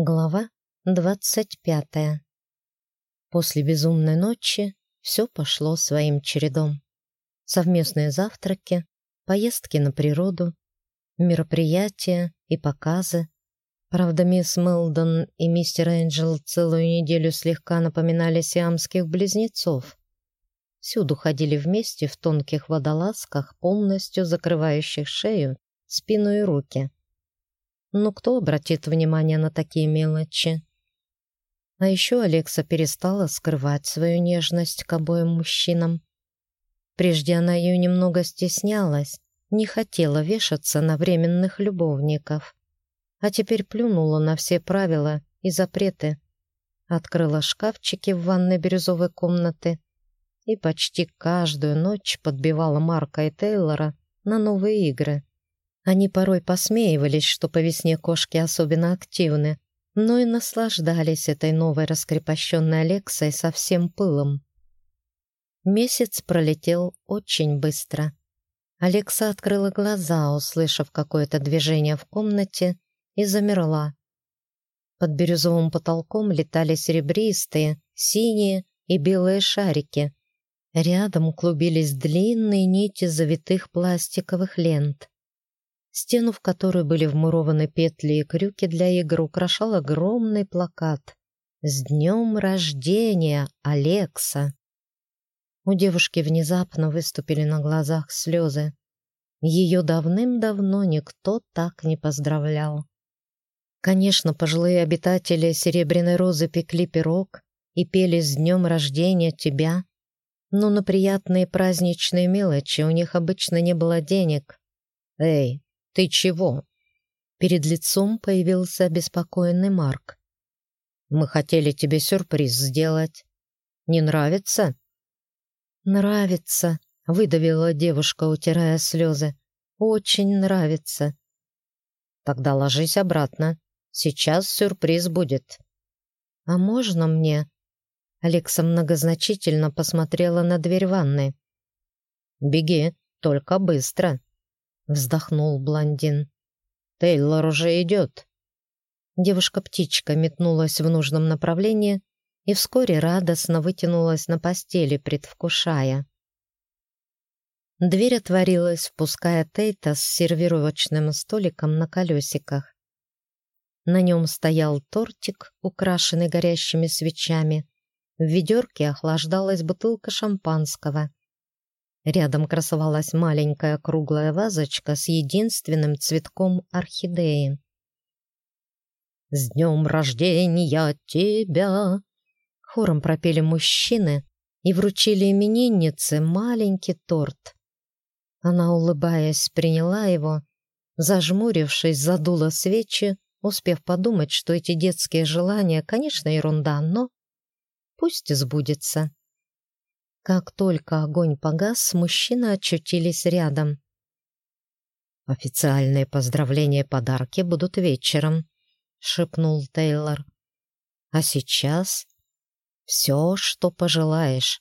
Глава двадцать пятая. После безумной ночи все пошло своим чередом. Совместные завтраки, поездки на природу, мероприятия и показы. Правда, мисс Мелдон и мистер Энджел целую неделю слегка напоминали сиамских близнецов. Всюду ходили вместе в тонких водолазках, полностью закрывающих шею, спину и руки. Но кто обратит внимание на такие мелочи? А еще Алекса перестала скрывать свою нежность к обоим мужчинам. Прежде она ее немного стеснялась, не хотела вешаться на временных любовников. А теперь плюнула на все правила и запреты. Открыла шкафчики в ванной бирюзовой комнаты и почти каждую ночь подбивала Марка и Тейлора на новые игры. Они порой посмеивались, что по весне кошки особенно активны, но и наслаждались этой новой раскрепощенной Алексой со всем пылом. Месяц пролетел очень быстро. Алекса открыла глаза, услышав какое-то движение в комнате, и замерла. Под бирюзовым потолком летали серебристые, синие и белые шарики. Рядом клубились длинные нити завитых пластиковых лент. Стену, в которую были вмурованы петли и крюки для игр, украшал огромный плакат «С днем рождения, Алекса!». У девушки внезапно выступили на глазах слезы. Ее давным-давно никто так не поздравлял. Конечно, пожилые обитатели Серебряной Розы пекли пирог и пели «С днем рождения тебя», но на приятные праздничные мелочи у них обычно не было денег. «Эй, «Ты чего?» Перед лицом появился обеспокоенный Марк. «Мы хотели тебе сюрприз сделать. Не нравится?» «Нравится», — выдавила девушка, утирая слезы. «Очень нравится». «Тогда ложись обратно. Сейчас сюрприз будет». «А можно мне?» Алекса многозначительно посмотрела на дверь ванны. «Беги, только быстро», вздохнул блондин. «Тейлор уже идет». Девушка-птичка метнулась в нужном направлении и вскоре радостно вытянулась на постели, предвкушая. Дверь отворилась, впуская Тейта с сервировочным столиком на колесиках. На нем стоял тортик, украшенный горящими свечами. В ведерке охлаждалась бутылка шампанского. Рядом красовалась маленькая круглая вазочка с единственным цветком орхидеи. «С днем рождения тебя!» Хором пропели мужчины и вручили имениннице маленький торт. Она, улыбаясь, приняла его, зажмурившись, задула свечи, успев подумать, что эти детские желания, конечно, ерунда, но пусть сбудется. Как только огонь погас, мужчины очутились рядом. «Официальные поздравления и подарки будут вечером», — шепнул Тейлор. «А сейчас все, что пожелаешь».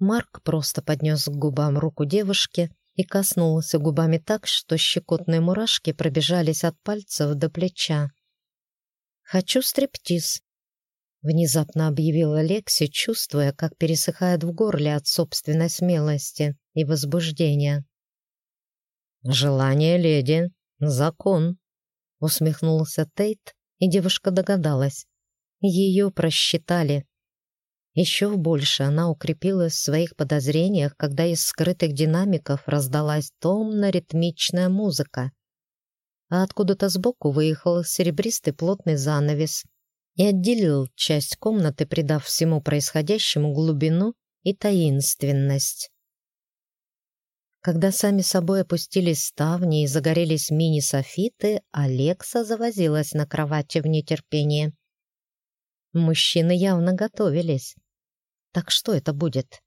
Марк просто поднес к губам руку девушки и коснулся губами так, что щекотные мурашки пробежались от пальцев до плеча. «Хочу стриптиз», Внезапно объявила Лекси, чувствуя, как пересыхает в горле от собственной смелости и возбуждения. «Желание леди — закон», — усмехнулся Тейт, и девушка догадалась. Ее просчитали. Еще больше она укрепилась в своих подозрениях, когда из скрытых динамиков раздалась томно-ритмичная музыка. А откуда-то сбоку выехал серебристый плотный занавес — и отделил часть комнаты, придав всему происходящему глубину и таинственность. Когда сами собой опустились ставни и загорелись мини-софиты, Алекса завозилась на кровати в нетерпении. Мужчины явно готовились. Так что это будет?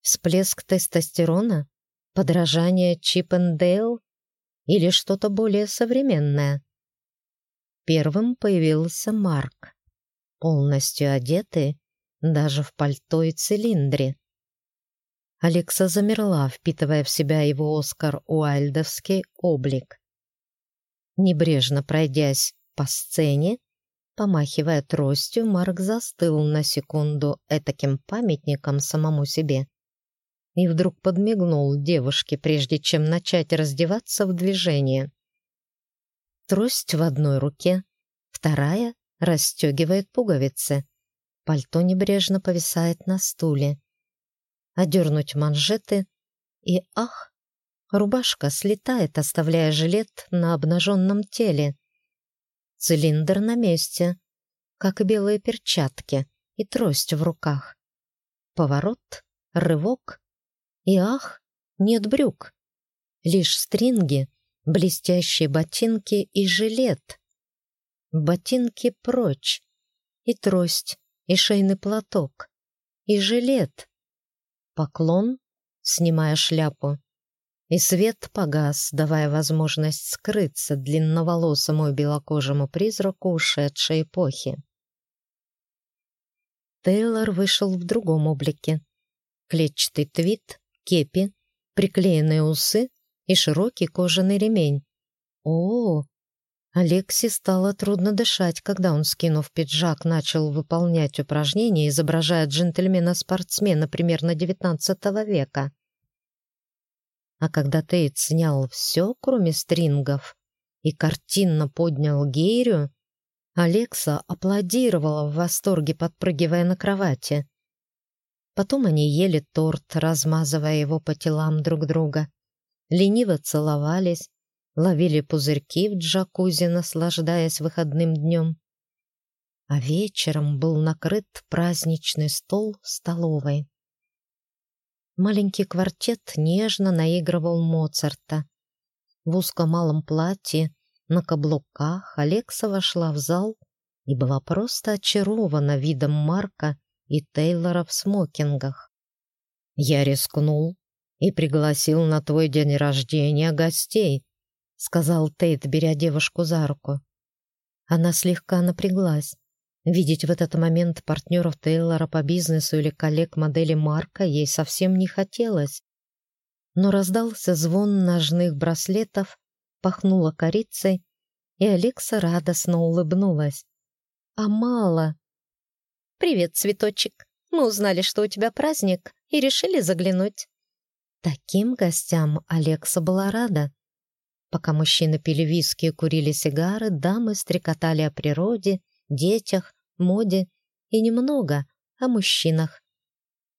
Всплеск тестостерона? Подражание Чиппендейл? Или что-то более современное? Первым появился Марк, полностью одетый, даже в пальто и цилиндре. Алекса замерла, впитывая в себя его Оскар Уайльдовский облик. Небрежно пройдясь по сцене, Помахивая тростью, Марк застыл на секунду этаким памятником самому себе и вдруг подмигнул девушке, прежде чем начать раздеваться в движение. Трость в одной руке, вторая расстегивает пуговицы. Пальто небрежно повисает на стуле. Одернуть манжеты и ах, рубашка слетает, оставляя жилет на обнаженном теле. Цилиндр на месте, как и белые перчатки, и трость в руках. Поворот, рывок, и ах, нет брюк. Лишь стринги, блестящие ботинки и жилет. Ботинки прочь, и трость, и шейный платок, и жилет. Поклон, снимая шляпу, и свет погас, давая возможность скрыться длинноволосому и белокожему призраку ушедшей эпохи. Тейлор вышел в другом облике. Клетчатый твит, кепи, приклеенные усы и широкий кожаный ремень. О, Алексе стало трудно дышать, когда он, скинув пиджак, начал выполнять упражнения, изображая джентльмена-спортсмена примерно XIX века. А когда Тейт снял все, кроме стрингов, и картинно поднял гейрю, Алекса аплодировала в восторге, подпрыгивая на кровати. Потом они ели торт, размазывая его по телам друг друга. Лениво целовались, ловили пузырьки в джакузи, наслаждаясь выходным днем. А вечером был накрыт праздничный стол в столовой. Маленький квартет нежно наигрывал Моцарта. В узком-малом платье, на каблуках Алекса вошла в зал и была просто очарована видом Марка и Тейлора в смокингах. «Я рискнул и пригласил на твой день рождения гостей», сказал Тейт, беря девушку за руку. Она слегка напряглась. Видеть в этот момент партнеров Тейлора по бизнесу или коллег модели Марка ей совсем не хотелось. Но раздался звон ножных браслетов, пахнуло корицей, и Алекса радостно улыбнулась. «А мало!» «Привет, цветочек! Мы узнали, что у тебя праздник, и решили заглянуть». Таким гостям Алекса была рада. Пока мужчины пили виски и курили сигары, дамы стрекотали о природе, детях, моде и немного о мужчинах.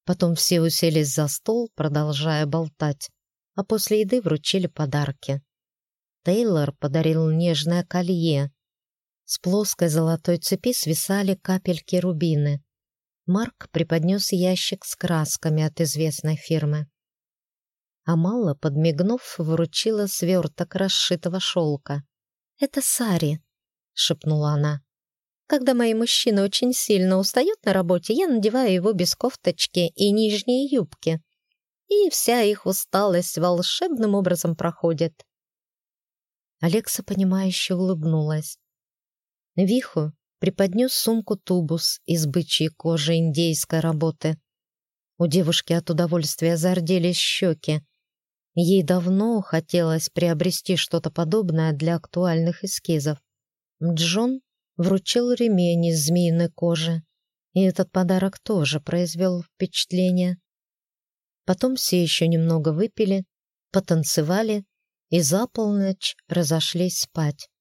Потом все уселись за стол, продолжая болтать, а после еды вручили подарки. Тейлор подарил нежное колье, с плоской золотой цепи свисали капельки рубины. Марк преподнес ящик с красками от известной фирмы. Амала, подмигнув, вручила сверток расшитого шелка. «Это Сари», — шепнула она. «Когда мои мужчины очень сильно устают на работе, я надеваю его без кофточки и нижней юбки, и вся их усталость волшебным образом проходит». Алекса, понимающе улыбнулась. Виху преподнес сумку-тубус из бычьей кожи индейской работы. У девушки от удовольствия зарделись щеки. Ей давно хотелось приобрести что-то подобное для актуальных эскизов. Джон вручил ремень из змеиной кожи, и этот подарок тоже произвел впечатление. Потом все еще немного выпили, потанцевали и за полночь разошлись спать.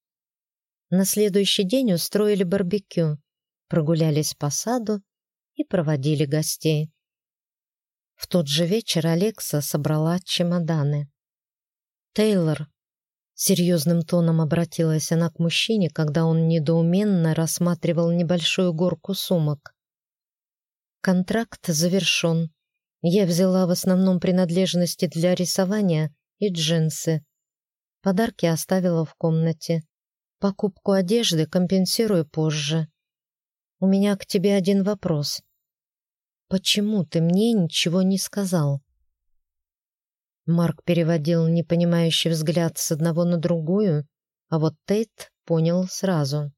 На следующий день устроили барбекю, прогулялись по саду и проводили гостей. В тот же вечер Алекса собрала чемоданы. «Тейлор», — серьезным тоном обратилась она к мужчине, когда он недоуменно рассматривал небольшую горку сумок. «Контракт завершен. Я взяла в основном принадлежности для рисования и джинсы. Подарки оставила в комнате. Покупку одежды компенсирую позже. У меня к тебе один вопрос. Почему ты мне ничего не сказал? Марк переводил непонимающий взгляд с одного на другую, а вот Тейт понял сразу.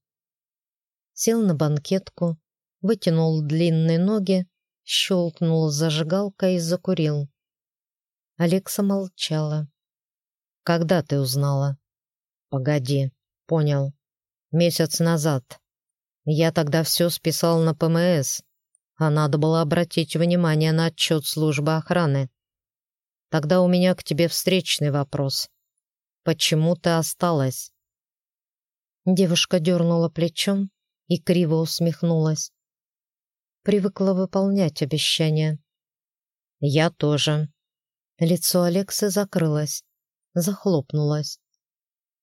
Сел на банкетку, вытянул длинные ноги, щелкнул зажигалкой и закурил. Алекса молчала. «Когда ты узнала?» «Погоди», Понял. Месяц назад. Я тогда все списал на ПМС, а надо было обратить внимание на отчет службы охраны. Тогда у меня к тебе встречный вопрос. Почему ты осталась?» Девушка дернула плечом и криво усмехнулась. Привыкла выполнять обещания. «Я тоже». Лицо Алексы закрылось, захлопнулось.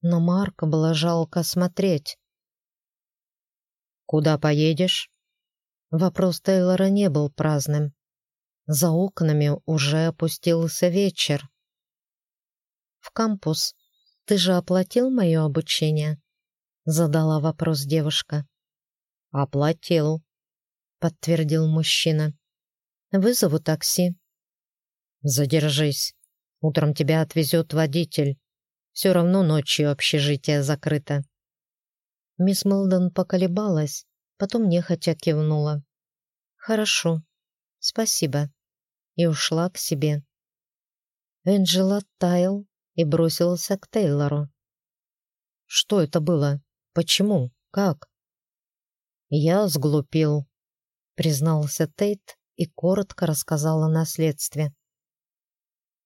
Но Марка было жалко смотреть. «Куда поедешь?» Вопрос Тейлора не был праздным. За окнами уже опустился вечер. «В кампус. Ты же оплатил мое обучение?» Задала вопрос девушка. «Оплатил», — подтвердил мужчина. «Вызову такси». «Задержись. Утром тебя отвезет водитель. Все равно ночью общежитие закрыто». Мисс Мэлдон поколебалась, потом нехотя кивнула. «Хорошо, спасибо», и ушла к себе. Энджела таял и бросился к Тейлору. «Что это было? Почему? Как?» «Я сглупил», — признался Тейт и коротко рассказал о наследстве.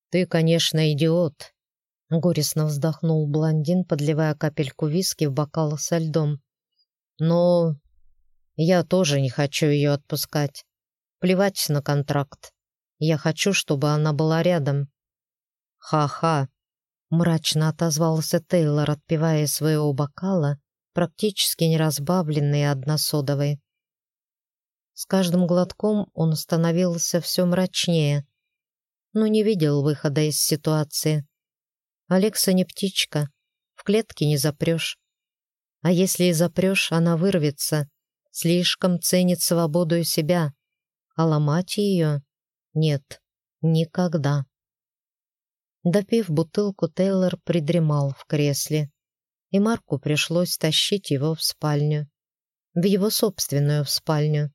«Ты, конечно, идиот», — горестно вздохнул блондин, подливая капельку виски в бокал со льдом. «Но я тоже не хочу ее отпускать. Плевать на контракт. Я хочу, чтобы она была рядом». «Ха-ха», — мрачно отозвался Тейлор, отпивая своего бокала, практически неразбавленный и односодовый. С каждым глотком он становился все мрачнее, но не видел выхода из ситуации. Алекса не птичка, в клетке не запрешь. А если и запрешь, она вырвется, слишком ценит свободу и себя, а ломать ее нет, никогда. Допив бутылку, Тейлор придремал в кресле, и Марку пришлось тащить его в спальню, в его собственную спальню.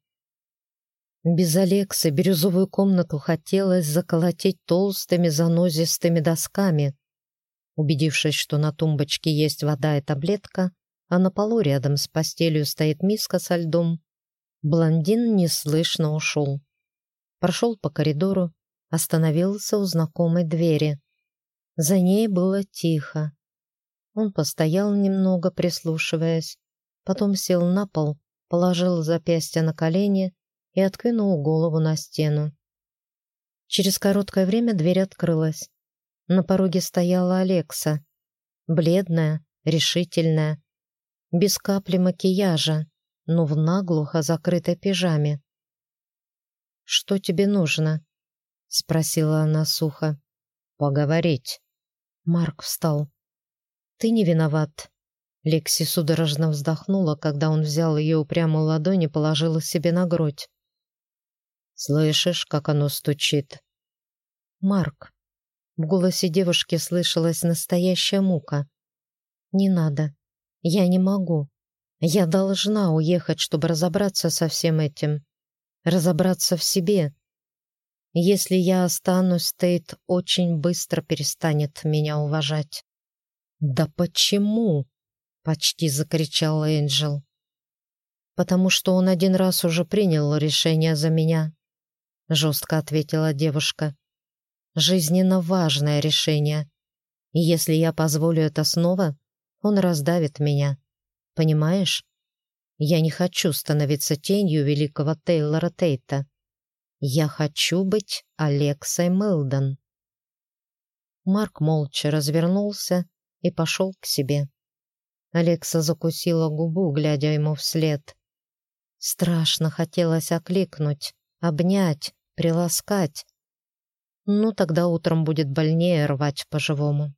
Без Алексы бирюзовую комнату хотелось заколотить толстыми занозистыми досками, Убедившись, что на тумбочке есть вода и таблетка, а на полу рядом с постелью стоит миска со льдом, блондин неслышно ушел. Прошел по коридору, остановился у знакомой двери. За ней было тихо. Он постоял немного, прислушиваясь, потом сел на пол, положил запястье на колени и откинул голову на стену. Через короткое время дверь открылась. На пороге стояла Алекса, бледная, решительная, без капли макияжа, но в наглухо закрытой пижаме. «Что тебе нужно?» — спросила она сухо. «Поговорить». Марк встал. «Ты не виноват». Лекси судорожно вздохнула, когда он взял ее упрямую ладонь и положил себе на грудь. «Слышишь, как оно стучит?» «Марк, в голосе девушки слышалась настоящая мука. «Не надо. Я не могу. Я должна уехать, чтобы разобраться со всем этим. Разобраться в себе. Если я останусь, Тейт очень быстро перестанет меня уважать». «Да почему?» — почти закричал Энджел. «Потому что он один раз уже принял решение за меня», — жестко ответила девушка жизненно важное решение. И если я позволю это снова, он раздавит меня. Понимаешь? Я не хочу становиться тенью великого Тейлора Тейта. Я хочу быть Алексой Мэлдон. Марк молча развернулся и пошел к себе. Алекса закусила губу, глядя ему вслед. Страшно хотелось окликнуть, обнять, приласкать, ну, тогда утром будет больнее рвать по-живому.